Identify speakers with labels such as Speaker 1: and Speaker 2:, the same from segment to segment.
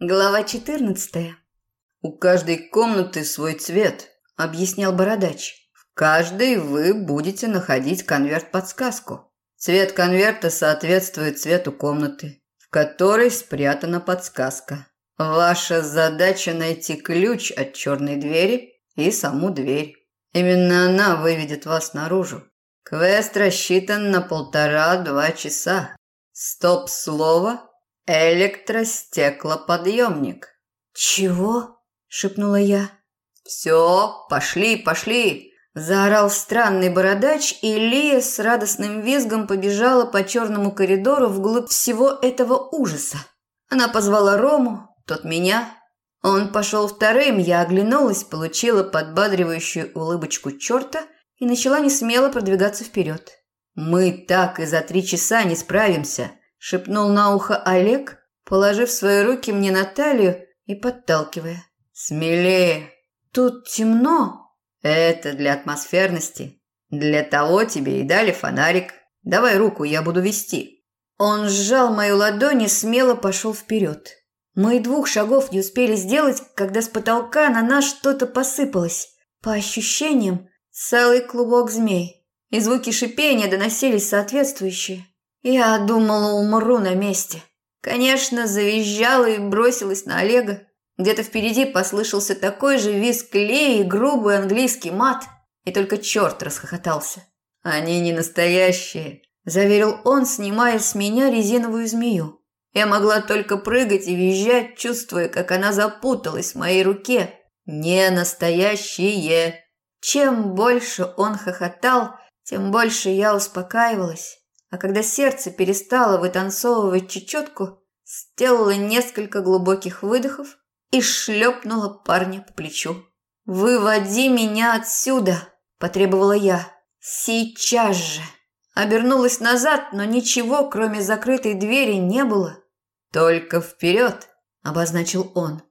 Speaker 1: Глава 14.
Speaker 2: У каждой комнаты свой цвет, объяснял бородач. В каждой вы будете находить конверт-подсказку. Цвет конверта соответствует цвету комнаты, в которой спрятана подсказка. Ваша задача найти ключ от черной двери и саму дверь. Именно она выведет вас наружу. Квест рассчитан на полтора-два часа. Стоп-слово Электростеклоподъемник.
Speaker 1: Чего? шепнула я.
Speaker 2: Все, пошли, пошли, заорал странный бородач, и Лия с радостным визгом побежала по черному коридору вглубь всего этого ужаса. Она позвала Рому, тот меня. Он пошел вторым, я оглянулась, получила подбадривающую улыбочку черта и начала несмело продвигаться вперед. Мы так и за три часа не справимся шепнул на ухо Олег, положив свои руки мне на талию и подталкивая. Смелее. Тут темно. Это для атмосферности. Для того тебе и дали фонарик. Давай руку, я буду вести. Он сжал мою ладонь и смело пошел вперед. Мы двух шагов не успели сделать, когда с потолка на нас что-то посыпалось. По ощущениям, целый клубок змей. И звуки шипения доносились соответствующие. Я думала, умру на месте. Конечно, завизжала и бросилась на Олега. Где-то впереди послышался такой же визг Леи и грубый английский мат, и только черт расхохотался. «Они не настоящие», – заверил он, снимая с меня резиновую змею. Я могла только прыгать и визжать, чувствуя, как она запуталась в моей руке. «Не настоящие!» Чем больше он хохотал, тем больше я успокаивалась а когда сердце перестало вытанцовывать чечетку, сделала несколько глубоких выдохов и шлепнула парня по плечу. «Выводи меня отсюда!» – потребовала я. «Сейчас же!» Обернулась назад, но ничего, кроме закрытой двери, не было. «Только вперед!» – обозначил он.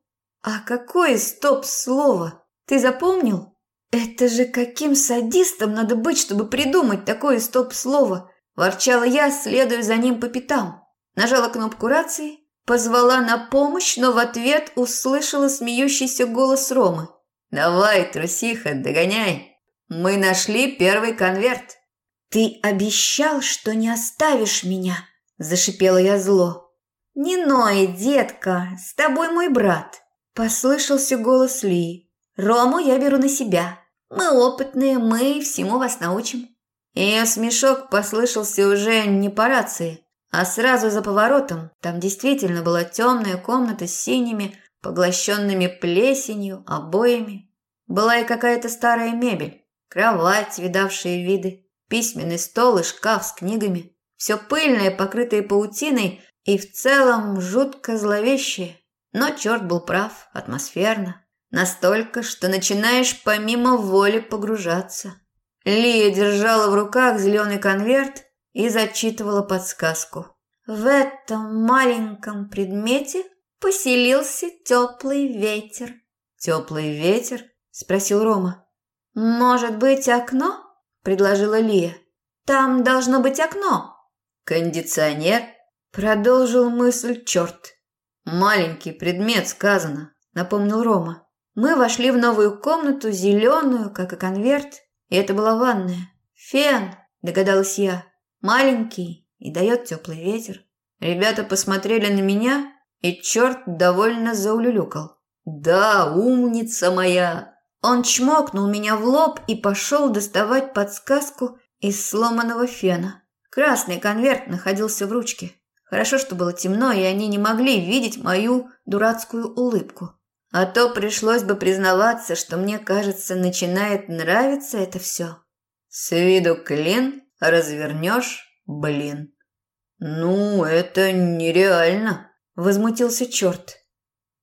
Speaker 2: «А какое стоп-слово? Ты запомнил?» «Это же каким садистом надо быть, чтобы придумать такое стоп-слово!» Ворчала я, следуя за ним по пятам. Нажала кнопку рации, позвала на помощь, но в ответ услышала смеющийся голос Ромы. «Давай, трусиха, догоняй! Мы нашли первый конверт!» «Ты обещал, что не оставишь меня!» – зашипела я зло. «Не ной, детка, с тобой мой брат!» – послышался голос Ли. «Рому я беру на себя. Мы опытные, мы всему вас научим». Ее смешок послышался уже не по рации, а сразу за поворотом. Там действительно была темная комната с синими, поглощенными плесенью, обоями. Была и какая-то старая мебель, кровать, видавшие виды, письменный стол и шкаф с книгами. Все пыльное, покрытое паутиной и в целом жутко зловещее. Но черт был прав, атмосферно. Настолько, что начинаешь помимо воли погружаться. Лия держала в руках зеленый конверт и зачитывала подсказку. В этом маленьком предмете поселился теплый ветер. «Теплый ветер?» – спросил Рома. «Может быть, окно?» – предложила Лия. «Там должно быть окно». «Кондиционер?» – продолжил мысль черт. «Маленький предмет сказано», – напомнил Рома. Мы вошли в новую комнату, зеленую, как и конверт, это была ванная. Фен, догадалась я. Маленький и дает теплый ветер. Ребята посмотрели на меня, и черт довольно заулюлюкал. «Да, умница моя!» Он чмокнул меня в лоб и пошел доставать подсказку из сломанного фена. Красный конверт находился в ручке. Хорошо, что было темно, и они не могли видеть мою дурацкую улыбку. А то пришлось бы признаваться, что мне кажется, начинает нравиться это все. С виду клин, развернешь, блин. Ну, это нереально, возмутился черт.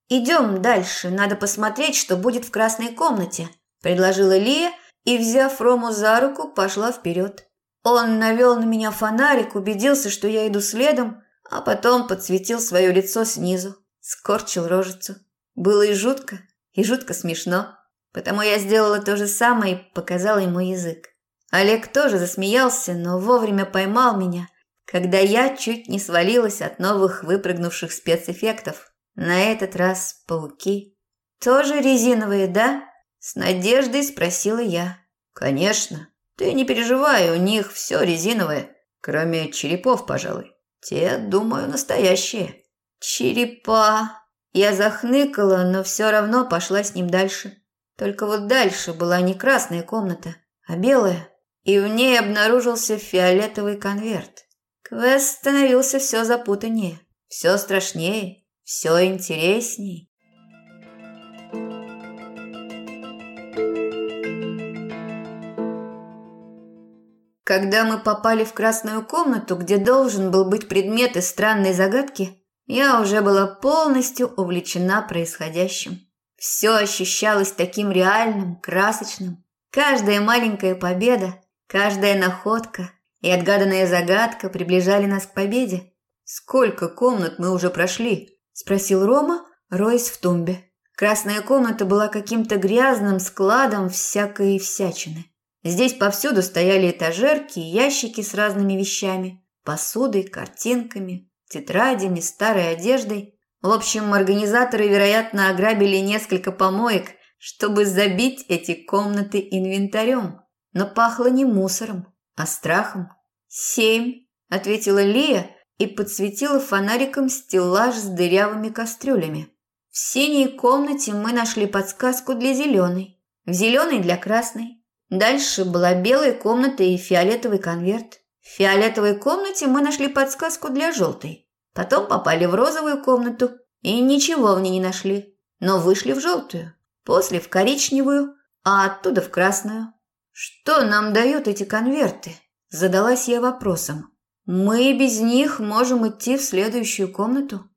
Speaker 2: Идем дальше, надо посмотреть, что будет в красной комнате, предложила Лия и, взяв Рому за руку, пошла вперед. Он навел на меня фонарик, убедился, что я иду следом, а потом подсветил свое лицо снизу, скорчил рожицу. Было и жутко, и жутко смешно. Потому я сделала то же самое и показала ему язык. Олег тоже засмеялся, но вовремя поймал меня, когда я чуть не свалилась от новых выпрыгнувших спецэффектов. На этот раз пауки. Тоже резиновые, да? С надеждой спросила я. Конечно. Ты не переживай, у них все резиновое, кроме черепов, пожалуй. Те, думаю, настоящие. Черепа. Я захныкала, но все равно пошла с ним дальше. Только вот дальше была не красная комната, а белая, и в ней обнаружился фиолетовый конверт. Квест становился все запутаннее, все страшнее, все интересней. Когда мы попали в красную комнату, где должен был быть предмет из странной загадки, я уже была полностью увлечена происходящим. Все ощущалось таким реальным, красочным. Каждая маленькая победа, каждая находка и отгаданная загадка приближали нас к победе. «Сколько комнат мы уже прошли?» – спросил Рома, роясь в тумбе. Красная комната была каким-то грязным складом всякой всячины. Здесь повсюду стояли этажерки и ящики с разными вещами, посудой, картинками, тетрадями, старой одеждой. В общем, организаторы, вероятно, ограбили несколько помоек, чтобы забить эти комнаты инвентарем. Но пахло не мусором, а страхом. «Семь», – ответила Лия и подсветила фонариком стеллаж с дырявыми кастрюлями. В синей комнате мы нашли подсказку для зеленой, в зеленой для красной, Дальше была белая комната и фиолетовый конверт. В фиолетовой комнате мы нашли подсказку для желтой. Потом попали в розовую комнату и ничего в ней не нашли, но вышли в желтую, после в коричневую, а оттуда в красную. Что нам дают эти конверты? Задалась я вопросом. Мы без них можем идти в следующую комнату?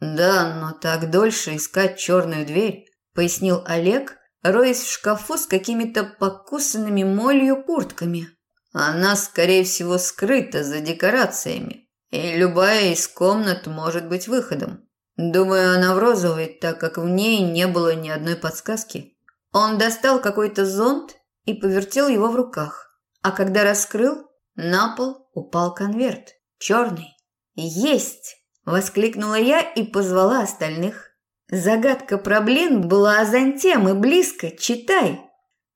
Speaker 2: Да, но так дольше искать черную дверь, пояснил Олег, роясь в шкафу с какими-то покусанными молью куртками. Она, скорее всего, скрыта за декорациями, и любая из комнат может быть выходом. Думаю, она в розовой, так как в ней не было ни одной подсказки. Он достал какой-то зонт и повертел его в руках, а когда раскрыл, на пол упал конверт, черный. «Есть!» – воскликнула я и позвала остальных. Загадка проблем была о зонте, мы близко, читай.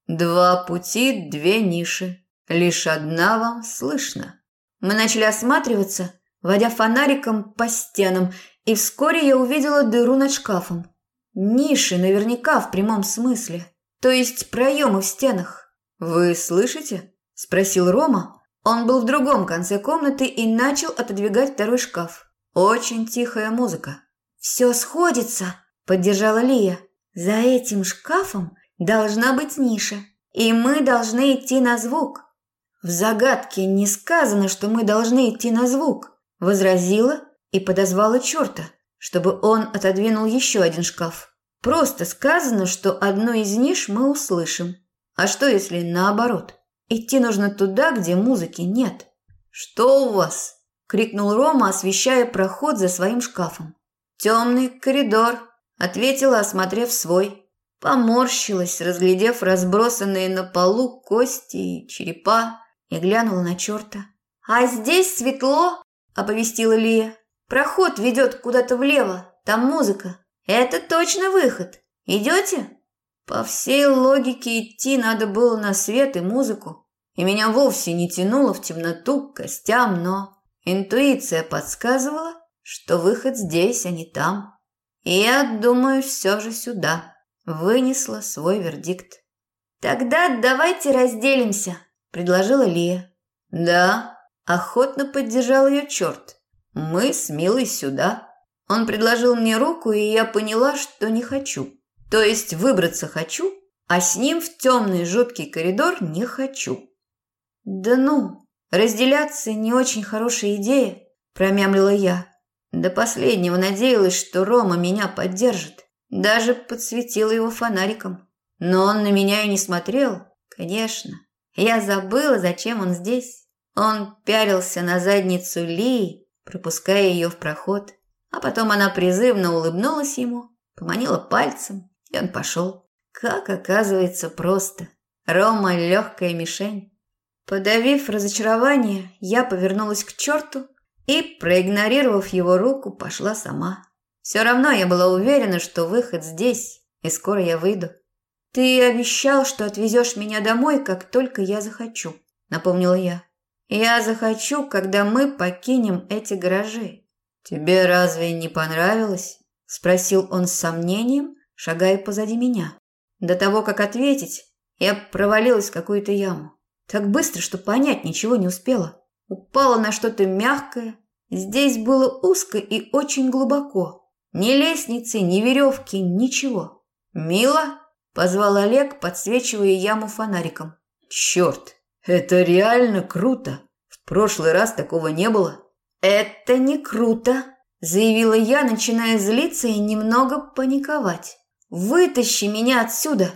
Speaker 2: Два пути, две ниши. Лишь одна вам слышно. Мы начали осматриваться, водя фонариком по стенам, и вскоре я увидела дыру над шкафом. Ниши наверняка в прямом смысле, то есть проемы в стенах. «Вы слышите?» – спросил Рома. Он был в другом конце комнаты и начал отодвигать второй шкаф. Очень тихая музыка. «Все сходится!» поддержала Лия. За этим шкафом должна быть ниша, и мы должны идти на звук. В загадке не сказано, что мы должны идти на звук, возразила и подозвала черта, чтобы он отодвинул еще один шкаф. Просто сказано, что одну из ниш мы услышим. А что, если наоборот? Идти нужно туда, где музыки нет. «Что у вас?» – крикнул Рома, освещая проход за своим шкафом. «Темный коридор», Ответила, осмотрев свой. Поморщилась, разглядев разбросанные на полу кости и черепа, и глянула на черта. «А здесь светло!» – оповестила Лия. «Проход ведет куда-то влево, там музыка. Это точно выход. Идете?» По всей логике идти надо было на свет и музыку. И меня вовсе не тянуло в темноту к костям, но интуиция подсказывала, что выход здесь, а не там. «Я думаю, все же сюда», – вынесла свой вердикт. «Тогда давайте разделимся», – предложила Лия. «Да», – охотно поддержал ее черт. «Мы с Милой сюда». Он предложил мне руку, и я поняла, что не хочу. То есть выбраться хочу, а с ним в темный жуткий коридор не хочу. «Да ну, разделяться не очень хорошая идея», – промямлила я. До последнего надеялась, что Рома меня поддержит. Даже подсветила его фонариком. Но он на меня и не смотрел, конечно. Я забыла, зачем он здесь. Он пялился на задницу Ли, пропуская ее в проход. А потом она призывно улыбнулась ему, поманила пальцем, и он пошел. Как оказывается просто. Рома – легкая мишень. Подавив разочарование, я повернулась к черту и, проигнорировав его руку, пошла сама. Все равно я была уверена, что выход здесь, и скоро я выйду. «Ты обещал, что отвезешь меня домой, как только я захочу», – напомнила я. «Я захочу, когда мы покинем эти гаражи». «Тебе разве не понравилось?» – спросил он с сомнением, шагая позади меня. До того, как ответить, я провалилась в какую-то яму. Так быстро, что понять ничего не успела. Упала на что-то мягкое. Здесь было узко и очень глубоко. Ни лестницы, ни веревки, ничего. «Мила?» – позвал Олег, подсвечивая яму фонариком. «Черт, это реально круто! В прошлый раз такого не было». «Это не круто!» – заявила я, начиная злиться и немного паниковать. «Вытащи меня отсюда!»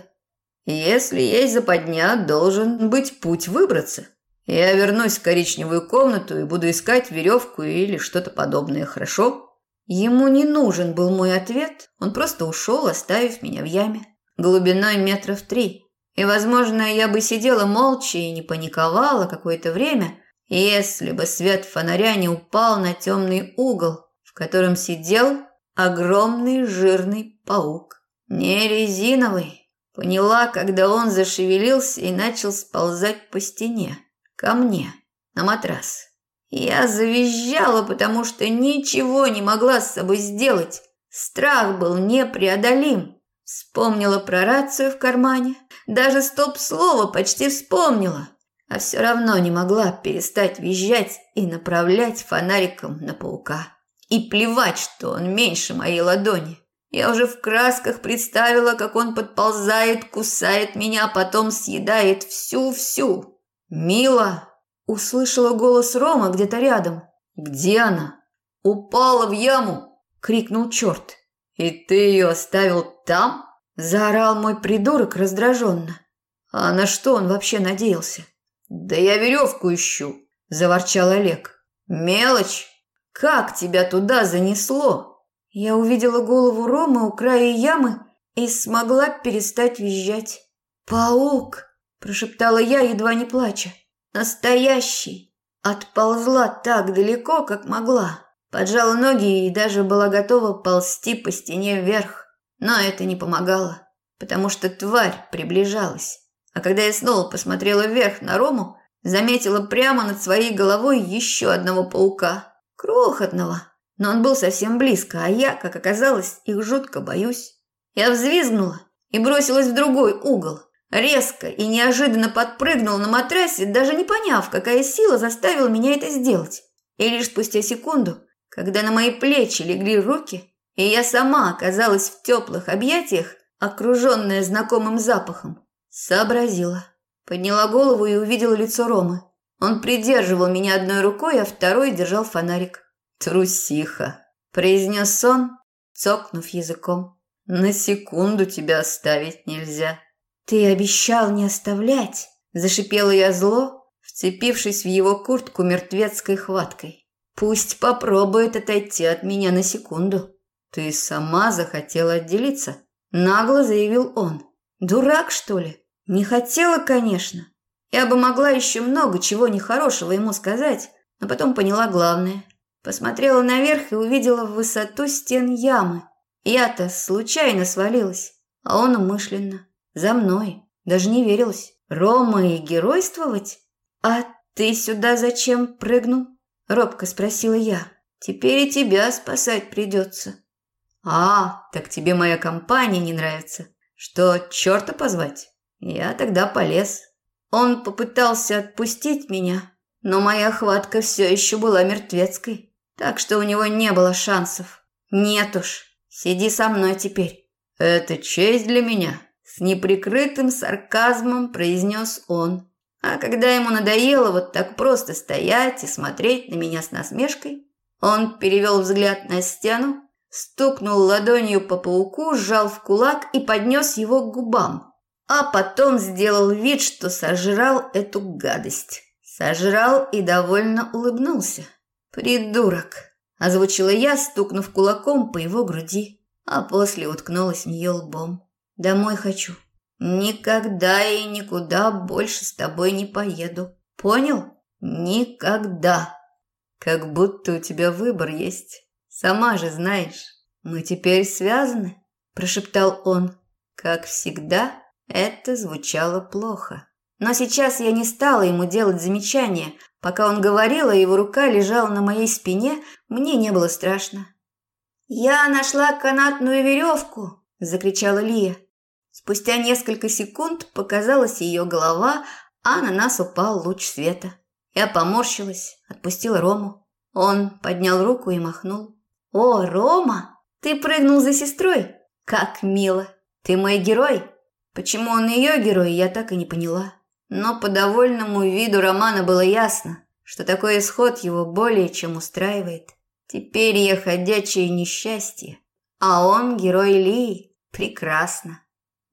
Speaker 2: «Если есть западня, должен быть путь выбраться. Я вернусь в коричневую комнату и буду искать веревку или что-то подобное, хорошо?» Ему не нужен был мой ответ, он просто ушел, оставив меня в яме. Глубиной метров три. И, возможно, я бы сидела молча и не паниковала какое-то время, если бы свет фонаря не упал на темный угол, в котором сидел огромный жирный паук. Не резиновый. Поняла, когда он зашевелился и начал сползать по стене. Ко мне, на матрас. Я завизжала, потому что ничего не могла с собой сделать. Страх был непреодолим. Вспомнила про рацию в кармане. Даже стоп-слово почти вспомнила. А все равно не могла перестать визжать и направлять фонариком на паука. И плевать, что он меньше моей ладони. Я уже в красках представила, как он подползает, кусает меня, а потом съедает всю-всю. «Мила!» Услышала голос Рома где-то рядом. «Где она?» «Упала в яму!» – крикнул черт. «И ты ее оставил там?» – заорал мой придурок раздраженно. А на что он вообще надеялся? «Да я веревку ищу!» – заворчал Олег. «Мелочь! Как тебя туда занесло?» Я увидела голову Ромы у края ямы и смогла перестать визжать. «Паук!» – прошептала я, едва не плача. Настоящий. Отползла так далеко, как могла. Поджала ноги и даже была готова ползти по стене вверх. Но это не помогало, потому что тварь приближалась. А когда я снова посмотрела вверх на Рому, заметила прямо над своей головой еще одного паука. Крохотного. Но он был совсем близко, а я, как оказалось, их жутко боюсь. Я взвизгнула и бросилась в другой угол – Резко и неожиданно подпрыгнул на матрасе, даже не поняв, какая сила заставила меня это сделать. И лишь спустя секунду, когда на мои плечи легли руки, и я сама оказалась в теплых объятиях, окруженная знакомым запахом, сообразила. Подняла голову и увидела лицо Ромы. Он придерживал меня одной рукой, а второй держал фонарик. «Трусиха», – произнес он, цокнув языком. «На секунду тебя оставить нельзя».
Speaker 1: «Ты обещал не оставлять!» – зашипела я зло, вцепившись в его куртку мертвецкой хваткой. «Пусть попробует отойти от меня на секунду».
Speaker 2: «Ты сама захотела отделиться», – нагло заявил он.
Speaker 1: «Дурак, что ли? Не хотела, конечно. Я бы могла еще много чего нехорошего ему сказать, но потом поняла главное. Посмотрела наверх и увидела в высоту стен ямы. Я-то случайно свалилась, а он умышленно. За мной. Даже не верилось. Рома и геройствовать? А ты сюда зачем прыгнул? Робко спросила я. Теперь и тебя спасать придется.
Speaker 2: А, так тебе моя компания не нравится. Что, черта позвать? Я тогда полез. Он попытался отпустить меня, но моя хватка все еще была мертвецкой, так что у него не было шансов. Нет уж, сиди со мной теперь. Это честь для меня, с неприкрытым сарказмом произнес он. А когда ему надоело вот так просто стоять и смотреть на меня с насмешкой, он перевел взгляд на стену, стукнул ладонью по пауку, сжал в кулак и поднес его к губам. А потом сделал вид, что сожрал эту гадость. Сожрал и довольно улыбнулся. «Придурок!» – озвучила я, стукнув кулаком по его груди, а после уткнулась в нее лбом. Домой хочу. Никогда и никуда больше с тобой не поеду. Понял? Никогда. Как будто у тебя выбор есть. Сама же знаешь.
Speaker 1: Мы теперь связаны, прошептал он. Как всегда, это звучало плохо. Но сейчас я не стала ему делать замечания. Пока он говорил, а его рука лежала на моей спине, мне не было страшно. «Я нашла канатную веревку!» – закричала Лия. Спустя несколько секунд показалась ее голова, а на нас упал луч света. Я поморщилась, отпустила Рому. Он поднял руку и махнул. «О, Рома, ты прыгнул за сестрой? Как мило! Ты мой герой!» Почему он ее герой, я так и не поняла. Но по довольному виду Романа было ясно, что такой исход его более чем устраивает. Теперь я ходячее несчастье, а он герой Ли. Прекрасно.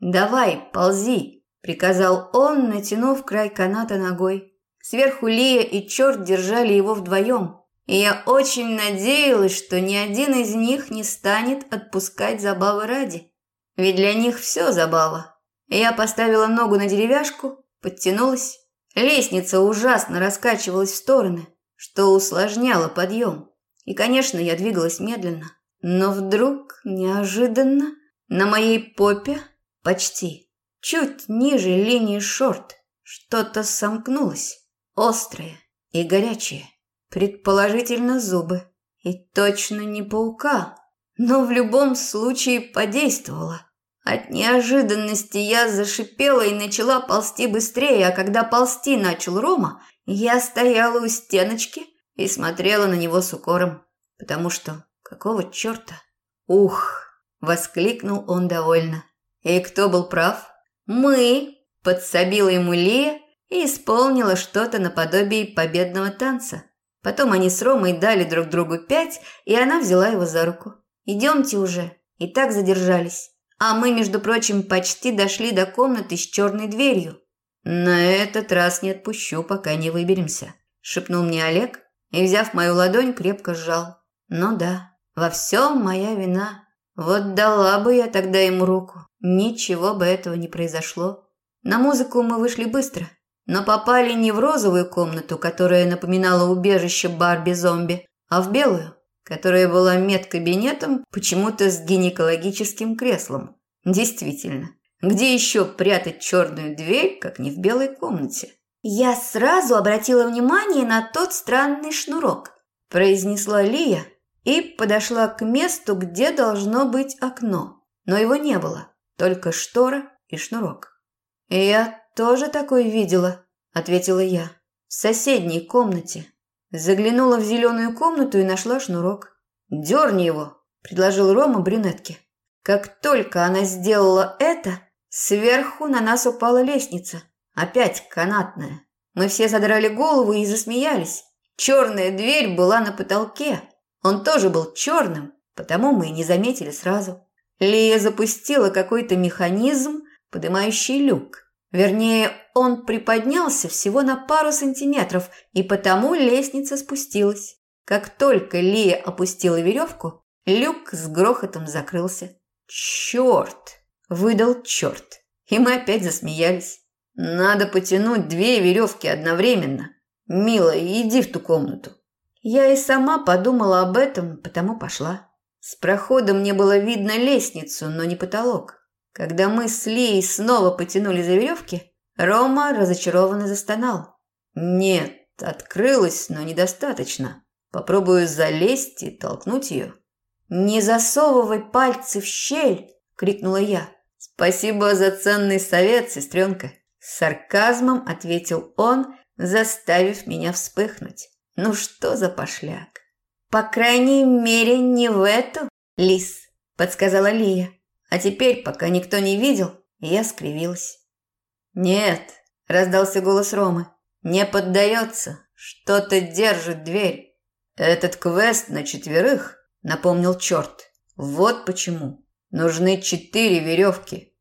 Speaker 1: «Давай, ползи», – приказал он, натянув край каната ногой. Сверху Лия и черт держали его вдвоем, я очень надеялась, что ни один из них не станет отпускать забавы ради. Ведь для них все забава. Я поставила ногу на деревяшку, подтянулась. Лестница ужасно раскачивалась в стороны, что усложняло подъем. И, конечно, я двигалась медленно. Но вдруг, неожиданно, на моей попе, почти, чуть ниже линии шорт, что-то сомкнулось, острое и горячее. Предположительно, зубы. И точно не паука, но в любом случае подействовало. От неожиданности я зашипела и начала ползти быстрее, а когда ползти начал Рома, я стояла у стеночки и смотрела на него с укором, потому что какого черта? Ух! воскликнул он довольно. И кто был прав? Мы, подсобила ему Лия и исполнила что-то наподобие победного танца. Потом они с Ромой дали друг другу пять, и она взяла его за руку. «Идемте уже». И так задержались. А мы, между прочим, почти дошли до комнаты с черной дверью. «На этот раз не отпущу, пока не выберемся», – шепнул мне Олег и, взяв мою ладонь, крепко сжал. «Ну да, во всем моя вина. Вот дала бы я тогда ему руку. Ничего бы этого не произошло. На музыку мы вышли быстро, но попали не в розовую комнату, которая напоминала убежище Барби-зомби, а в белую, которая была медкабинетом, почему-то с гинекологическим креслом. Действительно, где еще прятать черную дверь, как не в белой комнате? «Я сразу обратила внимание на тот странный шнурок», – произнесла Лия и подошла к месту, где должно быть окно. Но его не было, только штора и шнурок. «Я тоже такой видела», – ответила я. «В соседней комнате». Заглянула в зеленую комнату и нашла шнурок. «Дерни его», – предложил Рома брюнетке. Как только она сделала это, сверху на нас упала лестница. Опять канатная. Мы все задрали голову и засмеялись. Черная дверь была на потолке. Он тоже был черным, потому мы и не заметили сразу. Лия запустила какой-то механизм, поднимающий люк. Вернее, он приподнялся всего на пару сантиметров, и потому лестница спустилась. Как только Лия опустила веревку, люк с грохотом закрылся. «Черт!» – выдал черт. И мы опять засмеялись. «Надо потянуть две веревки одновременно. Мила, иди в ту комнату». Я и сама подумала об этом, потому пошла. С прохода мне было видно лестницу, но не потолок. Когда мы с Лией снова потянули за веревки, Рома разочарованно застонал. «Нет, открылась, но недостаточно. Попробую залезть и толкнуть ее». «Не засовывай пальцы в щель!» – крикнула я. «Спасибо за ценный совет, сестренка!» С сарказмом ответил он, заставив меня вспыхнуть. «Ну что за пошляк?» «По крайней мере, не в эту, лис», – подсказала Лия. А теперь, пока никто не видел, я скривилась. «Нет», – раздался голос Ромы, – «не поддается. Что-то держит дверь. Этот квест на четверых», – напомнил черт. «Вот почему. Нужны четыре веревки».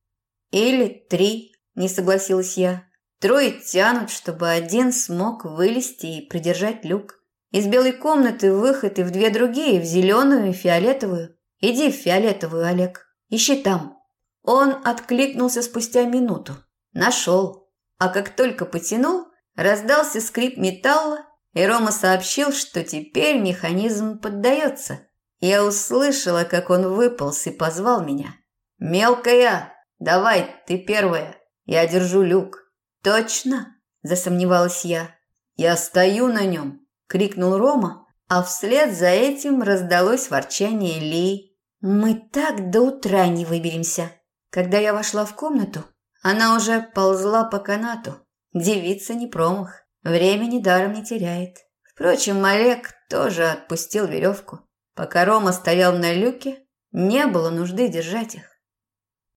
Speaker 1: «Или три», – не согласилась я. «Трое тянут, чтобы один смог вылезти и придержать люк. Из белой комнаты выход и в две другие, в зеленую и фиолетовую. Иди в фиолетовую, Олег». Ищи там». Он откликнулся спустя минуту. Нашел. А как только потянул, раздался скрип металла, и Рома сообщил, что теперь механизм поддается.
Speaker 2: Я услышала, как он выполз и позвал меня. «Мелкая, давай, ты первая. Я держу люк». «Точно?» – засомневалась я. «Я стою на нем!» – крикнул Рома, а вслед за этим раздалось ворчание Ли. «Мы так до утра не выберемся!» Когда я вошла в комнату, она уже ползла по канату. Девица не промах, времени даром не теряет. Впрочем, Олег тоже отпустил веревку. Пока Рома стоял на люке, не было нужды держать их.